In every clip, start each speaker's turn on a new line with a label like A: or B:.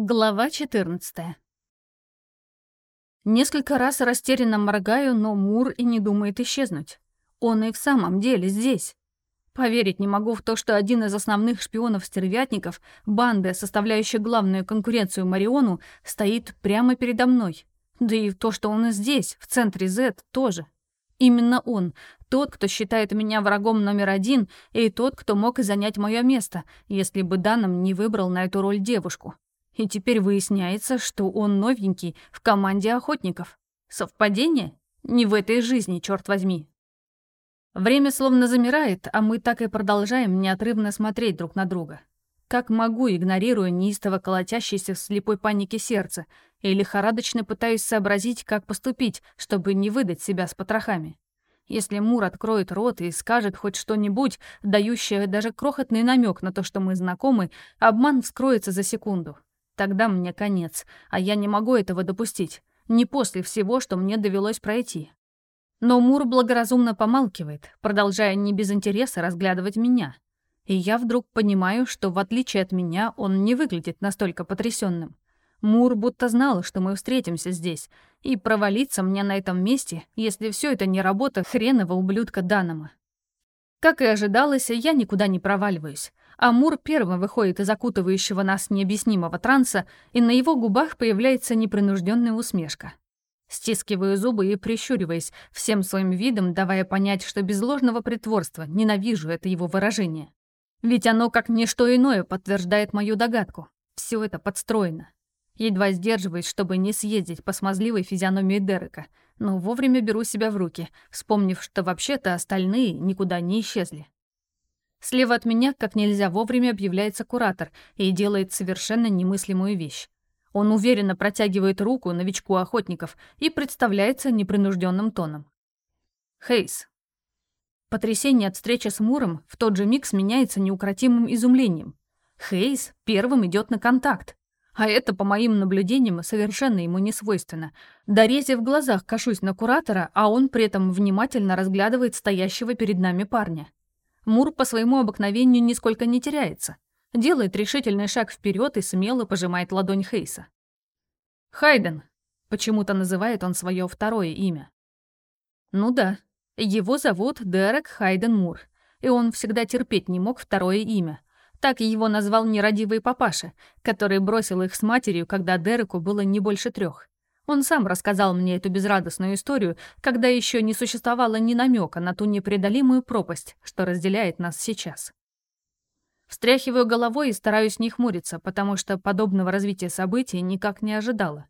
A: Глава 14 Несколько раз растерянно моргаю, но Мур и не думает исчезнуть. Он и в самом деле здесь. Поверить не могу в то, что один из основных шпионов-стервятников, банды, составляющая главную конкуренцию Мариону, стоит прямо передо мной. Да и в то, что он здесь, в центре Z, тоже. Именно он, тот, кто считает меня врагом номер один, и тот, кто мог занять мое место, если бы Даном не выбрал на эту роль девушку. И теперь выясняется, что он новенький в команде охотников. Совпадение? Не в этой жизни, черт возьми. Время словно замирает, а мы так и продолжаем неотрывно смотреть друг на друга. Как могу, игнорируя неистово колотящееся в слепой панике сердце, и лихорадочно пытаюсь сообразить, как поступить, чтобы не выдать себя с потрохами. Если Мур откроет рот и скажет хоть что-нибудь, дающее даже крохотный намек на то, что мы знакомы, обман вскроется за секунду. Тогда мне конец, а я не могу этого допустить. Не после всего, что мне довелось пройти. Но Мур благоразумно помалкивает, продолжая не без интереса разглядывать меня. И я вдруг понимаю, что в отличие от меня он не выглядит настолько потрясенным. Мур будто знал, что мы встретимся здесь, и провалиться мне на этом месте, если все это не работа хренового ублюдка Данома. Как и ожидалось, я никуда не проваливаюсь. Амур первым выходит из окутывающего нас необъяснимого транса, и на его губах появляется непринужденная усмешка. Стискиваю зубы и прищуриваясь, всем своим видом давая понять, что без ложного притворства ненавижу это его выражение. Ведь оно, как ничто иное, подтверждает мою догадку. Все это подстроено. Едва сдерживаюсь, чтобы не съездить по смазливой физиономии Дерека, но вовремя беру себя в руки, вспомнив, что вообще-то остальные никуда не исчезли. Слева от меня, как нельзя вовремя, объявляется куратор и делает совершенно немыслимую вещь. Он уверенно протягивает руку новичку охотников и представляется непринужденным тоном. Хейс. Потрясение от встречи с Муром в тот же миг сменяется неукротимым изумлением. Хейс первым идет на контакт. А это, по моим наблюдениям, совершенно ему не свойственно. Дорезя в глазах кашусь на куратора, а он при этом внимательно разглядывает стоящего перед нами парня. Мур по своему обыкновению нисколько не теряется. Делает решительный шаг вперед и смело пожимает ладонь Хейса. «Хайден», — почему-то называет он свое второе имя. Ну да, его зовут Дерек Хайден Мур, и он всегда терпеть не мог второе имя. Так его назвал нерадивый папаша, который бросил их с матерью, когда Дереку было не больше трех. Он сам рассказал мне эту безрадостную историю, когда еще не существовало ни намека на ту непреодолимую пропасть, что разделяет нас сейчас. Встряхиваю головой и стараюсь не хмуриться, потому что подобного развития событий никак не ожидала.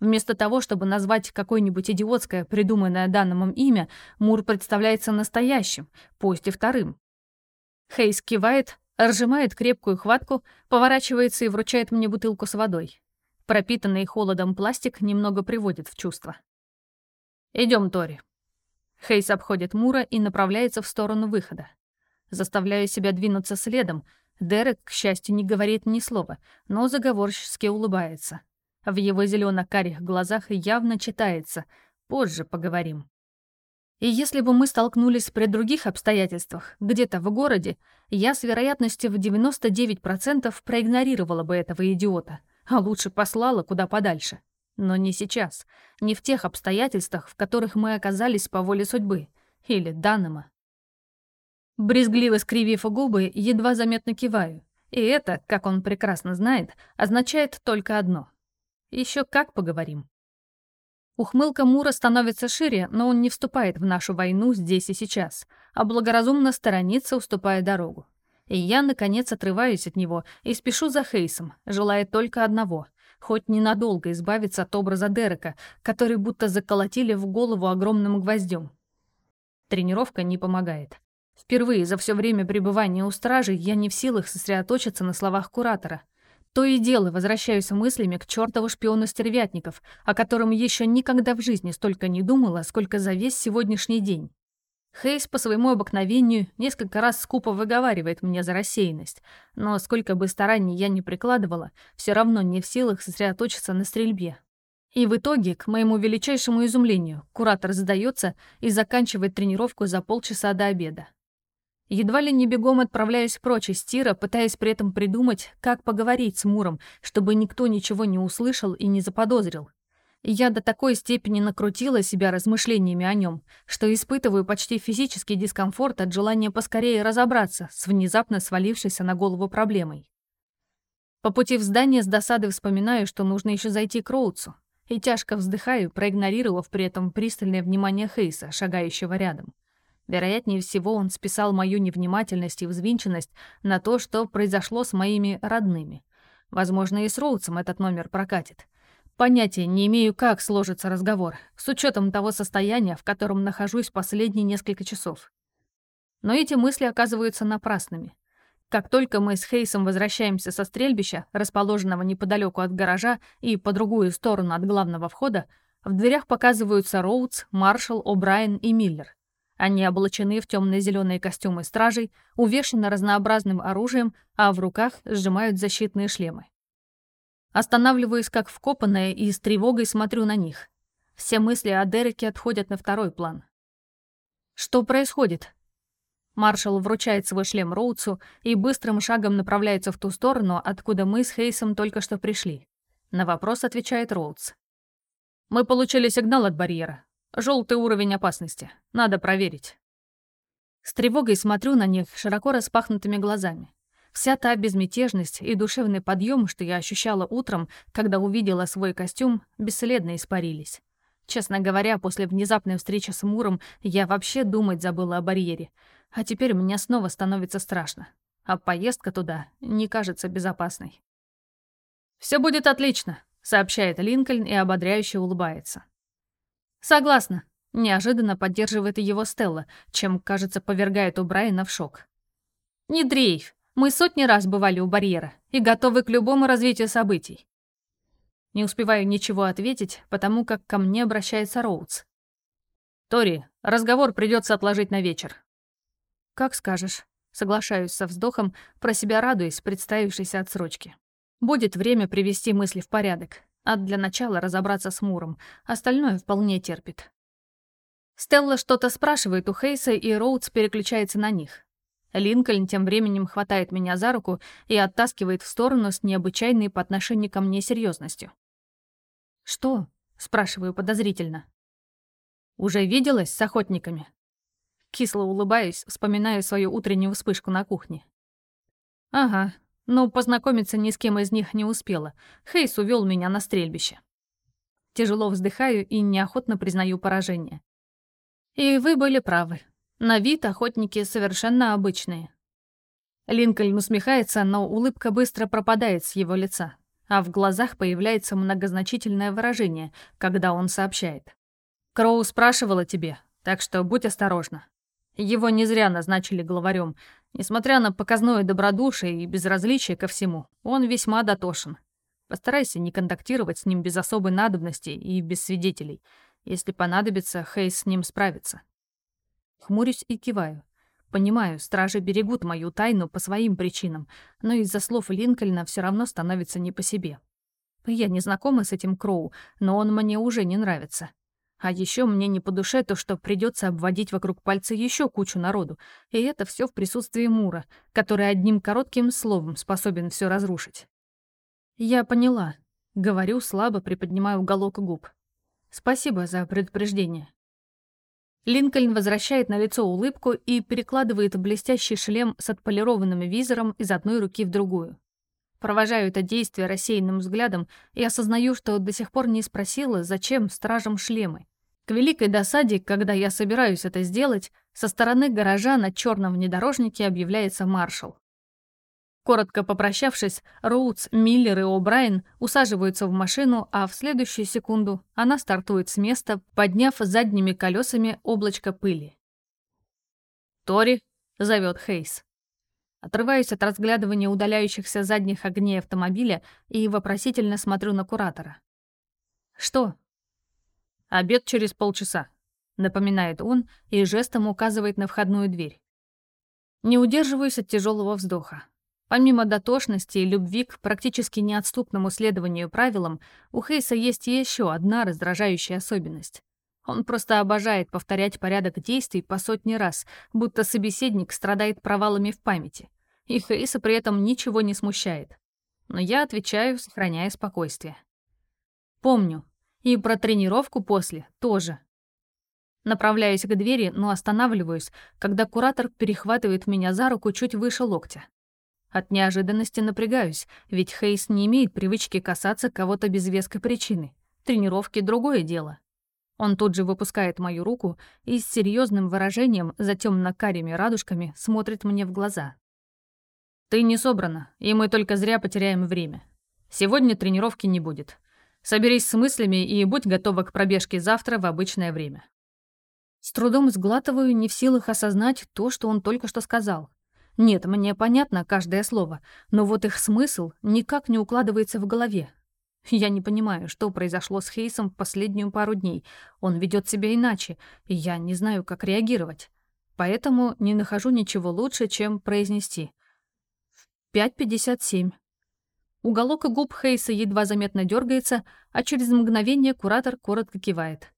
A: Вместо того, чтобы назвать какое-нибудь идиотское, придуманное Данномом имя, Мур представляется настоящим, пусть и вторым. Хейс кивает, разжимает крепкую хватку, поворачивается и вручает мне бутылку с водой. Пропитанный холодом пластик немного приводит в чувство. Идем, Тори». Хейс обходит Мура и направляется в сторону выхода. Заставляю себя двинуться следом. Дерек, к счастью, не говорит ни слова, но заговорчески улыбается. В его зелено карих глазах явно читается «позже поговорим». И если бы мы столкнулись при других обстоятельствах, где-то в городе, я с вероятностью в 99% проигнорировала бы этого идиота — а лучше послала куда подальше. Но не сейчас, не в тех обстоятельствах, в которых мы оказались по воле судьбы или Даннема. Брезгливо скривив губы, едва заметно киваю. И это, как он прекрасно знает, означает только одно. Еще как поговорим. Ухмылка Мура становится шире, но он не вступает в нашу войну здесь и сейчас, а благоразумно сторонится, уступая дорогу. И я, наконец, отрываюсь от него и спешу за Хейсом, желая только одного — хоть ненадолго избавиться от образа Дерека, который будто заколотили в голову огромным гвоздем. Тренировка не помогает. Впервые за все время пребывания у стражи я не в силах сосредоточиться на словах куратора. То и дело возвращаюсь мыслями к чертову шпиону стервятников, о котором еще никогда в жизни столько не думала, сколько за весь сегодняшний день. Хейс по своему обыкновению несколько раз скупо выговаривает мне за рассеянность, но сколько бы стараний я ни прикладывала, все равно не в силах сосредоточиться на стрельбе. И в итоге, к моему величайшему изумлению, куратор сдается и заканчивает тренировку за полчаса до обеда. Едва ли не бегом отправляюсь прочь из тира, пытаясь при этом придумать, как поговорить с Муром, чтобы никто ничего не услышал и не заподозрил. Я до такой степени накрутила себя размышлениями о нем, что испытываю почти физический дискомфорт от желания поскорее разобраться с внезапно свалившейся на голову проблемой. По пути в здание с досады вспоминаю, что нужно еще зайти к Роудсу, и тяжко вздыхаю, проигнорировав при этом пристальное внимание Хейса, шагающего рядом. Вероятнее всего, он списал мою невнимательность и взвинченность на то, что произошло с моими родными. Возможно, и с Роудсом этот номер прокатит. Понятия не имею, как сложится разговор, с учетом того состояния, в котором нахожусь последние несколько часов. Но эти мысли оказываются напрасными. Как только мы с Хейсом возвращаемся со стрельбища, расположенного неподалеку от гаража и по другую сторону от главного входа, в дверях показываются Роудс, Маршалл, О'Брайен и Миллер. Они облачены в темно-зеленые костюмы стражей, увешаны разнообразным оружием, а в руках сжимают защитные шлемы. Останавливаюсь как вкопанная и с тревогой смотрю на них. Все мысли о Дереке отходят на второй план. Что происходит? Маршал вручает свой шлем Роудсу и быстрым шагом направляется в ту сторону, откуда мы с Хейсом только что пришли. На вопрос отвечает Роудс. «Мы получили сигнал от барьера. Желтый уровень опасности. Надо проверить. С тревогой смотрю на них широко распахнутыми глазами. Вся та безмятежность и душевный подъем, что я ощущала утром, когда увидела свой костюм, бесследно испарились. Честно говоря, после внезапной встречи с Муром я вообще думать забыла о барьере. А теперь мне снова становится страшно. А поездка туда не кажется безопасной. «Все будет отлично», — сообщает Линкольн и ободряюще улыбается. «Согласна», — неожиданно поддерживает его Стелла, чем, кажется, повергает у Брайана в шок. «Не дрейф. Мы сотни раз бывали у барьера и готовы к любому развитию событий». Не успеваю ничего ответить, потому как ко мне обращается Роудс. «Тори, разговор придется отложить на вечер». «Как скажешь». Соглашаюсь со вздохом, про себя радуясь представившейся отсрочке. Будет время привести мысли в порядок. А для начала разобраться с Муром. Остальное вполне терпит. Стелла что-то спрашивает у Хейса, и Роудс переключается на них. Линкольн тем временем хватает меня за руку и оттаскивает в сторону с необычайной по отношению ко мне серьезностью. «Что?» — спрашиваю подозрительно. «Уже виделась с охотниками?» Кисло улыбаюсь, вспоминаю свою утреннюю вспышку на кухне. «Ага, но познакомиться ни с кем из них не успела. Хейс увел меня на стрельбище. Тяжело вздыхаю и неохотно признаю поражение. И вы были правы. На вид охотники совершенно обычные. Линкольн усмехается, но улыбка быстро пропадает с его лица, а в глазах появляется многозначительное выражение, когда он сообщает. «Кроу спрашивала тебе, так что будь осторожна. Его не зря назначили главарем, Несмотря на показное добродушие и безразличие ко всему, он весьма дотошен. Постарайся не контактировать с ним без особой надобности и без свидетелей. Если понадобится, Хейс с ним справится. Хмурюсь и киваю. Понимаю, стражи берегут мою тайну по своим причинам, но из-за слов Линкольна все равно становится не по себе. Я не знакома с этим Кроу, но он мне уже не нравится. А еще мне не по душе то, что придется обводить вокруг пальца еще кучу народу, и это все в присутствии Мура, который одним коротким словом способен все разрушить. Я поняла. Говорю, слабо приподнимаю уголок губ. Спасибо за предупреждение. Линкольн возвращает на лицо улыбку и перекладывает блестящий шлем с отполированным визором из одной руки в другую. Провожаю это действие рассеянным взглядом и осознаю, что до сих пор не спросила, зачем стражам шлемы. К великой досаде, когда я собираюсь это сделать, со стороны гаража на черном внедорожнике объявляется маршал. Коротко попрощавшись, Роудс, Миллер и О'Брайен усаживаются в машину, а в следующую секунду она стартует с места, подняв задними колесами облачко пыли. «Тори», — зовет Хейс. Отрываюсь от разглядывания удаляющихся задних огней автомобиля и вопросительно смотрю на куратора. «Что?» «Обед через полчаса», — напоминает он и жестом указывает на входную дверь. Не удерживаюсь от тяжелого вздоха. Помимо дотошности и любви к практически неотступному следованию правилам, у Хейса есть еще одна раздражающая особенность. Он просто обожает повторять порядок действий по сотни раз, будто собеседник страдает провалами в памяти. И Хейса при этом ничего не смущает. Но я отвечаю, сохраняя спокойствие. Помню. И про тренировку после тоже. Направляюсь к двери, но останавливаюсь, когда куратор перехватывает меня за руку чуть выше локтя. От неожиданности напрягаюсь, ведь Хейс не имеет привычки касаться кого-то без веской причины. Тренировки — другое дело. Он тут же выпускает мою руку и с серьезным выражением за темно-карими радужками смотрит мне в глаза. «Ты не собрана, и мы только зря потеряем время. Сегодня тренировки не будет. Соберись с мыслями и будь готова к пробежке завтра в обычное время». С трудом сглатываю, не в силах осознать то, что он только что сказал. Нет, мне понятно каждое слово, но вот их смысл никак не укладывается в голове. Я не понимаю, что произошло с Хейсом в последнюю пару дней. Он ведет себя иначе, и я не знаю, как реагировать. Поэтому не нахожу ничего лучше, чем произнести. 5.57. Уголок губ Хейса едва заметно дергается, а через мгновение куратор коротко кивает.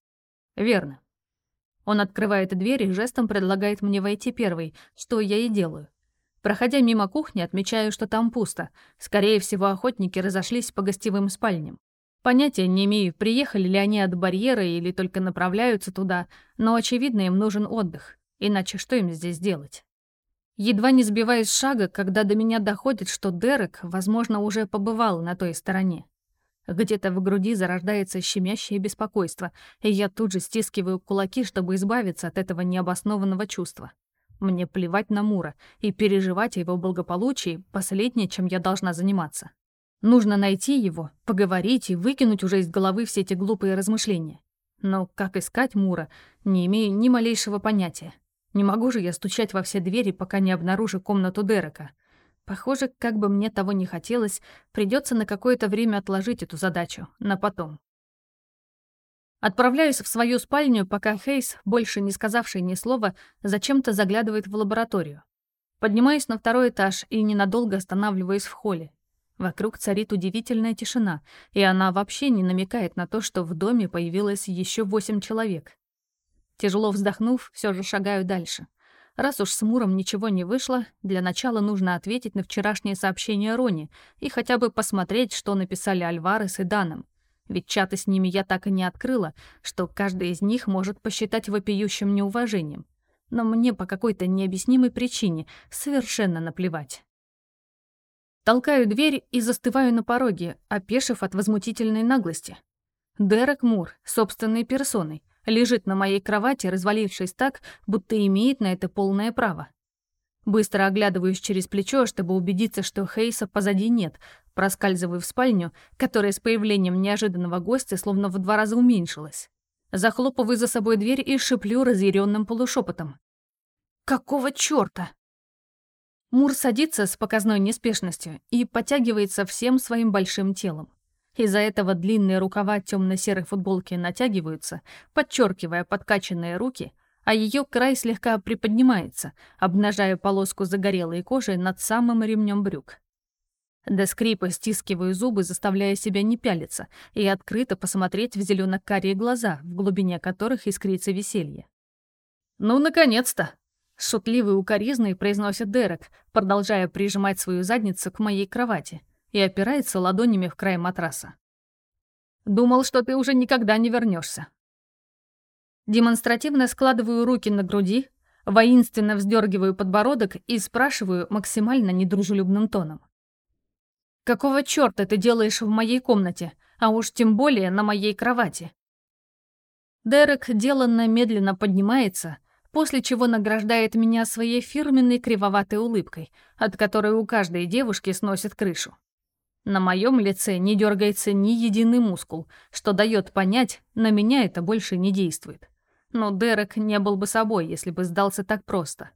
A: «Верно. Он открывает дверь и жестом предлагает мне войти первой, что я и делаю. Проходя мимо кухни, отмечаю, что там пусто. Скорее всего, охотники разошлись по гостевым спальням. Понятия не имею, приехали ли они от барьера или только направляются туда, но, очевидно, им нужен отдых. Иначе что им здесь делать? Едва не сбиваюсь с шага, когда до меня доходит, что Дерек, возможно, уже побывал на той стороне. Где-то в груди зарождается щемящее беспокойство, и я тут же стискиваю кулаки, чтобы избавиться от этого необоснованного чувства. Мне плевать на Мура, и переживать о его благополучии — последнее, чем я должна заниматься. Нужно найти его, поговорить и выкинуть уже из головы все эти глупые размышления. Но как искать Мура, не имею ни малейшего понятия. Не могу же я стучать во все двери, пока не обнаружу комнату Дерека — Похоже, как бы мне того не хотелось, придется на какое-то время отложить эту задачу, на потом. Отправляюсь в свою спальню, пока Хейс, больше не сказавший ни слова, зачем-то заглядывает в лабораторию. Поднимаюсь на второй этаж и ненадолго останавливаюсь в холле. Вокруг царит удивительная тишина, и она вообще не намекает на то, что в доме появилось еще восемь человек. Тяжело вздохнув, все же шагаю дальше. Раз уж с Муром ничего не вышло, для начала нужно ответить на вчерашнее сообщение Рони и хотя бы посмотреть, что написали Альварес и Даном. Ведь чаты с ними я так и не открыла, что каждый из них может посчитать вопиющим неуважением. Но мне по какой-то необъяснимой причине совершенно наплевать. Толкаю дверь и застываю на пороге, опешив от возмутительной наглости. Дерек Мур, собственной персоной — лежит на моей кровати, развалившись так, будто имеет на это полное право. Быстро оглядываюсь через плечо, чтобы убедиться, что Хейса позади нет, проскальзываю в спальню, которая с появлением неожиданного гостя словно в два раза уменьшилась. Захлопываю за собой дверь и шиплю разъяренным полушепотом. «Какого чёрта?» Мур садится с показной неспешностью и подтягивается всем своим большим телом. Из-за этого длинные рукава темно-серой футболки натягиваются, подчеркивая подкачанные руки, а ее край слегка приподнимается, обнажая полоску загорелой кожи над самым ремнем брюк. До скрипа стискиваю зубы, заставляя себя не пялиться, и открыто посмотреть в зелено-карие глаза, в глубине которых искрится веселье. «Ну, наконец-то!» — шутливый укоризный произносит Дерек, продолжая прижимать свою задницу к моей кровати — и опирается ладонями в край матраса. «Думал, что ты уже никогда не вернешься. Демонстративно складываю руки на груди, воинственно вздергиваю подбородок и спрашиваю максимально недружелюбным тоном. «Какого чёрта ты делаешь в моей комнате, а уж тем более на моей кровати?» Дерек деланно медленно поднимается, после чего награждает меня своей фирменной кривоватой улыбкой, от которой у каждой девушки сносит крышу. На моем лице не дергается ни единый мускул, что дает понять, на меня это больше не действует. Но Дерек не был бы собой, если бы сдался так просто.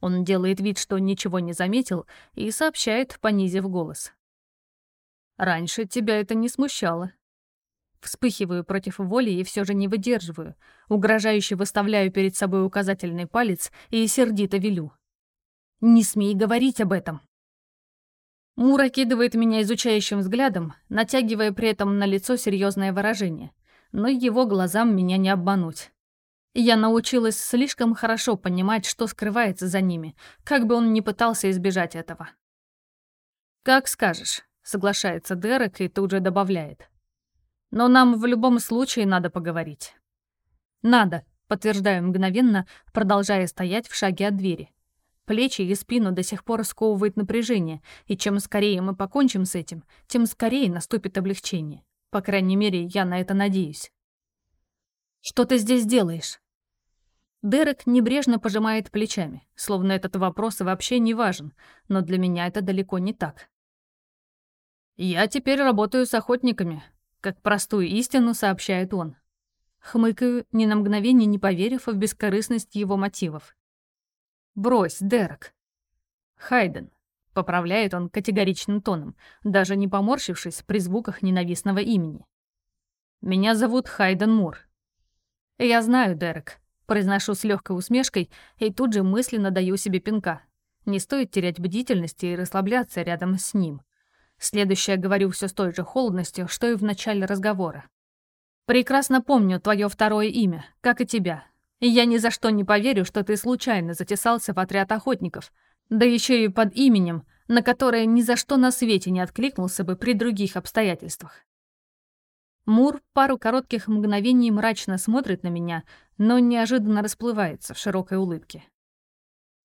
A: Он делает вид, что ничего не заметил, и сообщает, понизив голос. «Раньше тебя это не смущало». Вспыхиваю против воли и все же не выдерживаю. Угрожающе выставляю перед собой указательный палец и сердито велю. «Не смей говорить об этом!» Мур окидывает меня изучающим взглядом, натягивая при этом на лицо серьезное выражение. Но его глазам меня не обмануть. Я научилась слишком хорошо понимать, что скрывается за ними, как бы он ни пытался избежать этого. «Как скажешь», — соглашается Дерек и тут же добавляет. «Но нам в любом случае надо поговорить». «Надо», — подтверждаю мгновенно, продолжая стоять в шаге от двери. Плечи и спину до сих пор сковывает напряжение, и чем скорее мы покончим с этим, тем скорее наступит облегчение. По крайней мере, я на это надеюсь. «Что ты здесь делаешь?» Дерек небрежно пожимает плечами, словно этот вопрос вообще не важен, но для меня это далеко не так. «Я теперь работаю с охотниками», — как простую истину сообщает он. Хмыкаю, ни на мгновение не поверив в бескорыстность его мотивов. «Брось, Дерек». «Хайден», — поправляет он категоричным тоном, даже не поморщившись при звуках ненавистного имени. «Меня зовут Хайден Мур». «Я знаю, Дерек», Произношу с легкой усмешкой и тут же мысленно даю себе пинка. Не стоит терять бдительность и расслабляться рядом с ним. Следующее говорю все с той же холодностью, что и в начале разговора. «Прекрасно помню твое второе имя, как и тебя. И я ни за что не поверю, что ты случайно затесался в отряд охотников, да еще и под именем, на которое ни за что на свете не откликнулся бы при других обстоятельствах. Мур пару коротких мгновений мрачно смотрит на меня, но неожиданно расплывается в широкой улыбке.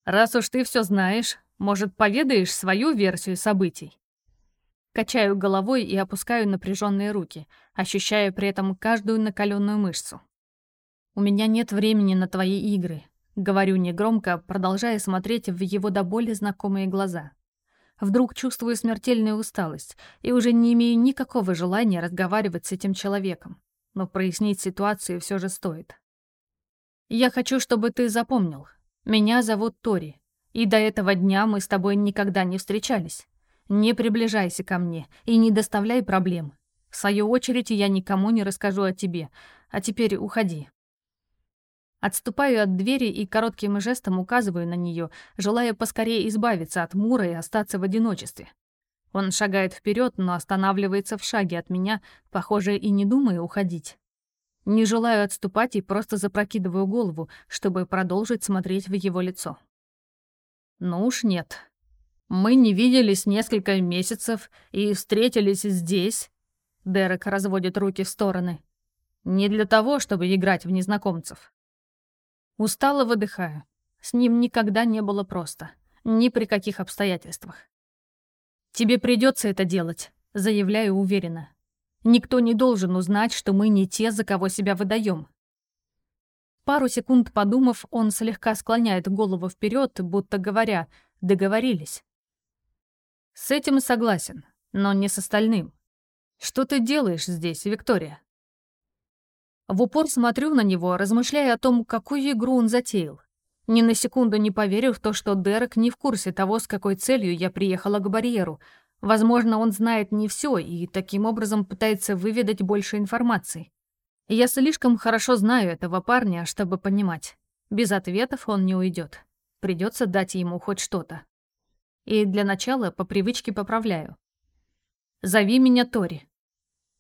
A: «Раз уж ты все знаешь, может, поведаешь свою версию событий?» Качаю головой и опускаю напряженные руки, ощущая при этом каждую накаленную мышцу. «У меня нет времени на твои игры», — говорю негромко, продолжая смотреть в его до боли знакомые глаза. Вдруг чувствую смертельную усталость и уже не имею никакого желания разговаривать с этим человеком. Но прояснить ситуацию все же стоит. Я хочу, чтобы ты запомнил. Меня зовут Тори. И до этого дня мы с тобой никогда не встречались. Не приближайся ко мне и не доставляй проблем. В свою очередь я никому не расскажу о тебе. А теперь уходи. Отступаю от двери и коротким жестом указываю на нее, желая поскорее избавиться от Мура и остаться в одиночестве. Он шагает вперед, но останавливается в шаге от меня, похоже, и не думая уходить. Не желаю отступать и просто запрокидываю голову, чтобы продолжить смотреть в его лицо. Ну уж нет. Мы не виделись несколько месяцев и встретились здесь. Дерек разводит руки в стороны. Не для того, чтобы играть в незнакомцев. Устало выдыхаю. С ним никогда не было просто. Ни при каких обстоятельствах. «Тебе придется это делать», — заявляю уверенно. «Никто не должен узнать, что мы не те, за кого себя выдаем». Пару секунд подумав, он слегка склоняет голову вперед, будто говоря «договорились». С этим согласен, но не с остальным. Что ты делаешь здесь, Виктория? В упор смотрю на него, размышляя о том, какую игру он затеял. Ни на секунду не поверю в то, что Дерек не в курсе того, с какой целью я приехала к барьеру. Возможно, он знает не все и таким образом пытается выведать больше информации. Я слишком хорошо знаю этого парня, чтобы понимать. Без ответов он не уйдет. Придется дать ему хоть что-то. И для начала по привычке поправляю. «Зови меня Тори.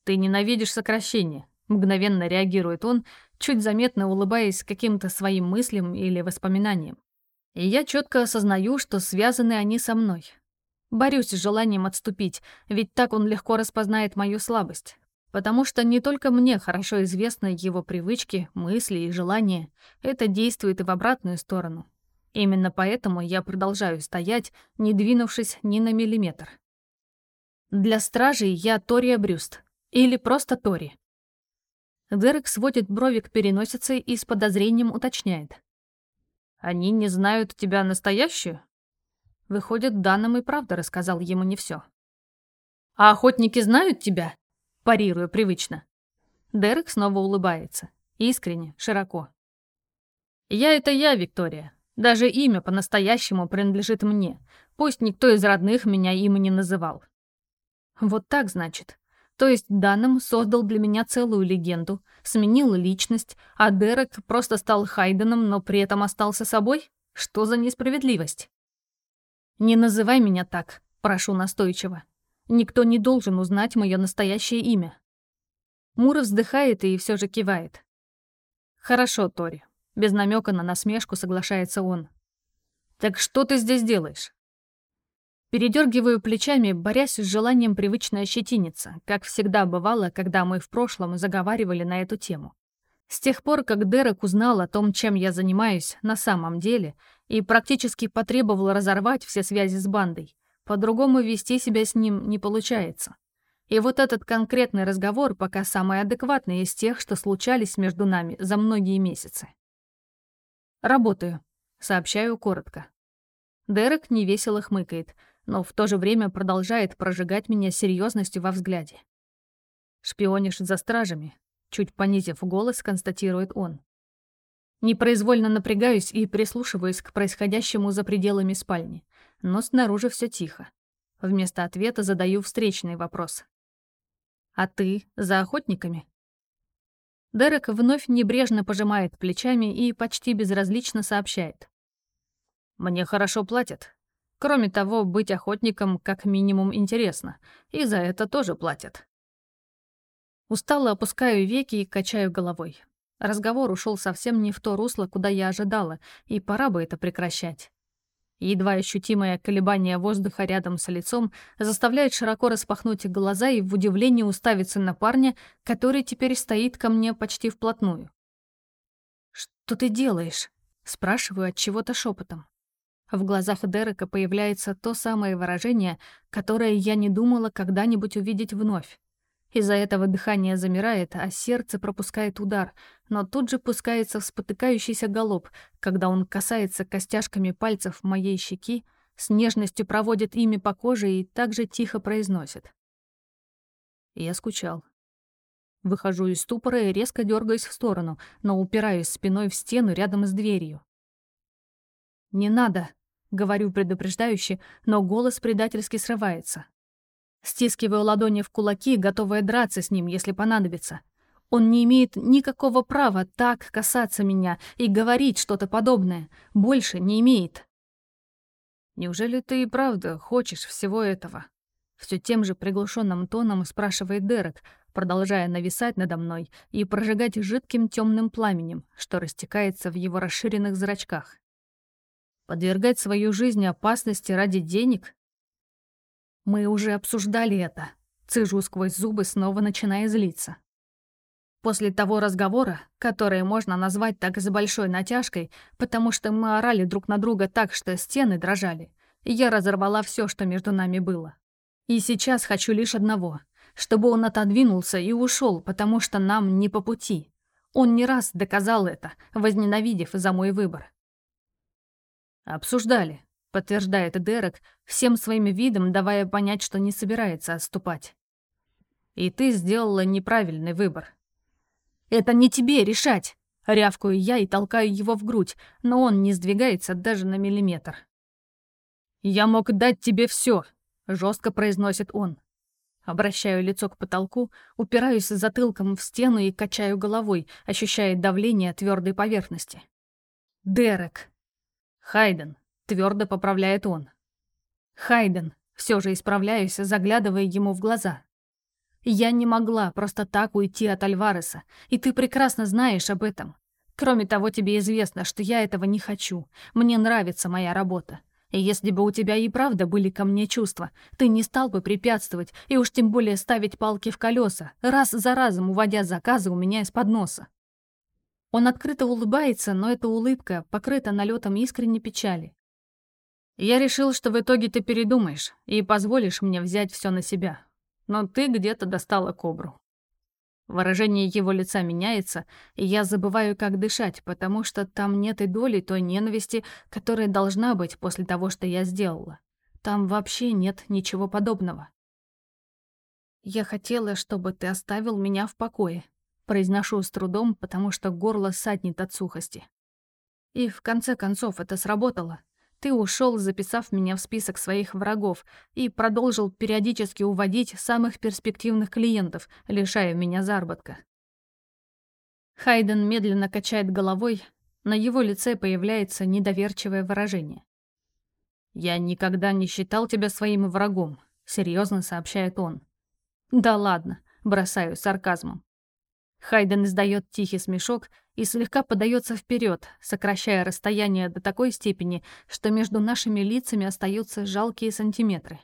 A: Ты ненавидишь сокращения. Мгновенно реагирует он, чуть заметно улыбаясь каким-то своим мыслям или воспоминаниям. И я четко осознаю, что связаны они со мной. Борюсь с желанием отступить, ведь так он легко распознает мою слабость. Потому что не только мне хорошо известны его привычки, мысли и желания, это действует и в обратную сторону. Именно поэтому я продолжаю стоять, не двинувшись ни на миллиметр. Для стражей я Тория Брюст, или просто Тори. Дерек сводит брови к и с подозрением уточняет. «Они не знают тебя настоящую?» Выходит, Данным и правда рассказал ему не все. «А охотники знают тебя?» Парирую привычно. Дерек снова улыбается. Искренне, широко. «Я — это я, Виктория. Даже имя по-настоящему принадлежит мне. Пусть никто из родных меня им не называл». Вот так, значит. То есть Данным создал для меня целую легенду, сменил личность, а Дерек просто стал Хайденом, но при этом остался собой? Что за несправедливость? «Не называй меня так», — прошу настойчиво. «Никто не должен узнать мое настоящее имя». Мура вздыхает и все же кивает. «Хорошо, Тори. Без намека на насмешку соглашается он. «Так что ты здесь делаешь?» Передергиваю плечами, борясь с желанием привычно ощетиниться, как всегда бывало, когда мы в прошлом заговаривали на эту тему. С тех пор, как Дерек узнал о том, чем я занимаюсь на самом деле, и практически потребовал разорвать все связи с бандой, по-другому вести себя с ним не получается. И вот этот конкретный разговор пока самый адекватный из тех, что случались между нами за многие месяцы. «Работаю», — сообщаю коротко. Дерек невесело хмыкает, но в то же время продолжает прожигать меня серьезностью во взгляде. «Шпионишь за стражами», — чуть понизив голос, констатирует он. Непроизвольно напрягаюсь и прислушиваюсь к происходящему за пределами спальни, но снаружи все тихо. Вместо ответа задаю встречный вопрос. «А ты за охотниками?» Дерек вновь небрежно пожимает плечами и почти безразлично сообщает. «Мне хорошо платят. Кроме того, быть охотником как минимум интересно, и за это тоже платят». Устало опускаю веки и качаю головой. Разговор ушел совсем не в то русло, куда я ожидала, и пора бы это прекращать. Едва ощутимое колебание воздуха рядом с лицом заставляет широко распахнуть глаза и в удивлении уставиться на парня, который теперь стоит ко мне почти вплотную. «Что ты делаешь?» — спрашиваю от чего-то шепотом. В глазах Дерека появляется то самое выражение, которое я не думала когда-нибудь увидеть вновь. Из-за этого дыхание замирает, а сердце пропускает удар, но тут же пускается в спотыкающийся галоп, когда он касается костяшками пальцев моей щеки, с нежностью проводит ими по коже и также тихо произносит. Я скучал. Выхожу из ступора и резко дергаюсь в сторону, но упираюсь спиной в стену рядом с дверью. «Не надо», — говорю предупреждающе, но голос предательски срывается. Стискиваю ладони в кулаки, готовая драться с ним, если понадобится. Он не имеет никакого права так касаться меня и говорить что-то подобное. Больше не имеет. «Неужели ты и правда хочешь всего этого?» Все тем же приглушенным тоном спрашивает Дерек, продолжая нависать надо мной и прожигать жидким темным пламенем, что растекается в его расширенных зрачках. Подвергать свою жизнь опасности ради денег? Мы уже обсуждали это. Цыжу сквозь зубы, снова начиная злиться. После того разговора, который можно назвать так с большой натяжкой, потому что мы орали друг на друга так, что стены дрожали, я разорвала все, что между нами было. И сейчас хочу лишь одного, чтобы он отодвинулся и ушел, потому что нам не по пути. Он не раз доказал это, возненавидев за мой выбор. Обсуждали, подтверждает Дерек, всем своим видом давая понять, что не собирается отступать. И ты сделала неправильный выбор. Это не тебе решать, рявкаю я и толкаю его в грудь, но он не сдвигается даже на миллиметр. Я мог дать тебе все, жестко произносит он. Обращаю лицо к потолку, упираюсь затылком в стену и качаю головой, ощущая давление твердой поверхности. Дерек. Хайден. Твердо поправляет он. Хайден. Все же исправляюсь, заглядывая ему в глаза. Я не могла просто так уйти от Альвареса, и ты прекрасно знаешь об этом. Кроме того, тебе известно, что я этого не хочу. Мне нравится моя работа. И если бы у тебя и правда были ко мне чувства, ты не стал бы препятствовать и уж тем более ставить палки в колеса, раз за разом уводя заказы у меня из-под носа. Он открыто улыбается, но эта улыбка покрыта налетом искренней печали. Я решил, что в итоге ты передумаешь и позволишь мне взять все на себя. Но ты где-то достала кобру. Выражение его лица меняется, и я забываю, как дышать, потому что там нет и доли той ненависти, которая должна быть после того, что я сделала. Там вообще нет ничего подобного. «Я хотела, чтобы ты оставил меня в покое», — произношу с трудом, потому что горло саднет от сухости. И в конце концов это сработало. Ты ушел, записав меня в список своих врагов, и продолжил периодически уводить самых перспективных клиентов, лишая меня заработка. Хайден медленно качает головой, на его лице появляется недоверчивое выражение. «Я никогда не считал тебя своим врагом», — серьезно сообщает он. «Да ладно», — бросаю сарказмом. Хайден издает тихий смешок и слегка подается вперед, сокращая расстояние до такой степени, что между нашими лицами остаются жалкие сантиметры.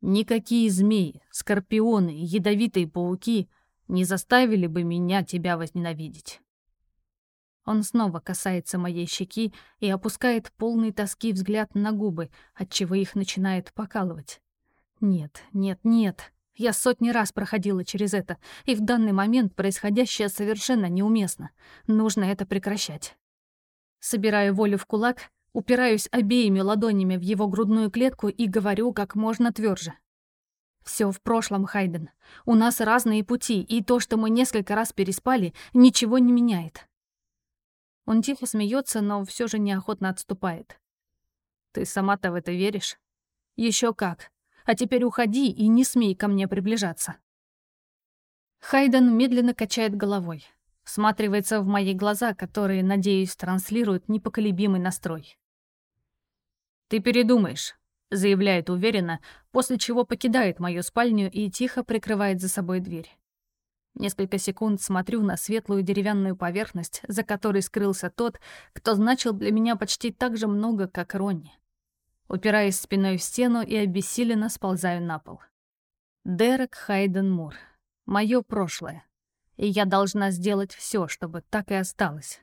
A: Никакие змеи, скорпионы, ядовитые пауки не заставили бы меня тебя возненавидеть. Он снова касается моей щеки и опускает полный тоски взгляд на губы, отчего их начинает покалывать. Нет, нет, нет. Я сотни раз проходила через это, и в данный момент происходящее совершенно неуместно. Нужно это прекращать. Собираю волю в кулак, упираюсь обеими ладонями в его грудную клетку и говорю как можно тверже. Все в прошлом, Хайден. У нас разные пути, и то, что мы несколько раз переспали, ничего не меняет. Он тихо смеется, но все же неохотно отступает. Ты сама-то в это веришь? Еще как. А теперь уходи и не смей ко мне приближаться. Хайден медленно качает головой. Всматривается в мои глаза, которые, надеюсь, транслируют непоколебимый настрой. «Ты передумаешь», — заявляет уверенно, после чего покидает мою спальню и тихо прикрывает за собой дверь. Несколько секунд смотрю на светлую деревянную поверхность, за которой скрылся тот, кто значил для меня почти так же много, как Ронни упираясь спиной в стену и обессиленно сползаю на пол. Дерек Хайден Мур. Моё прошлое. И я должна сделать всё, чтобы так и осталось.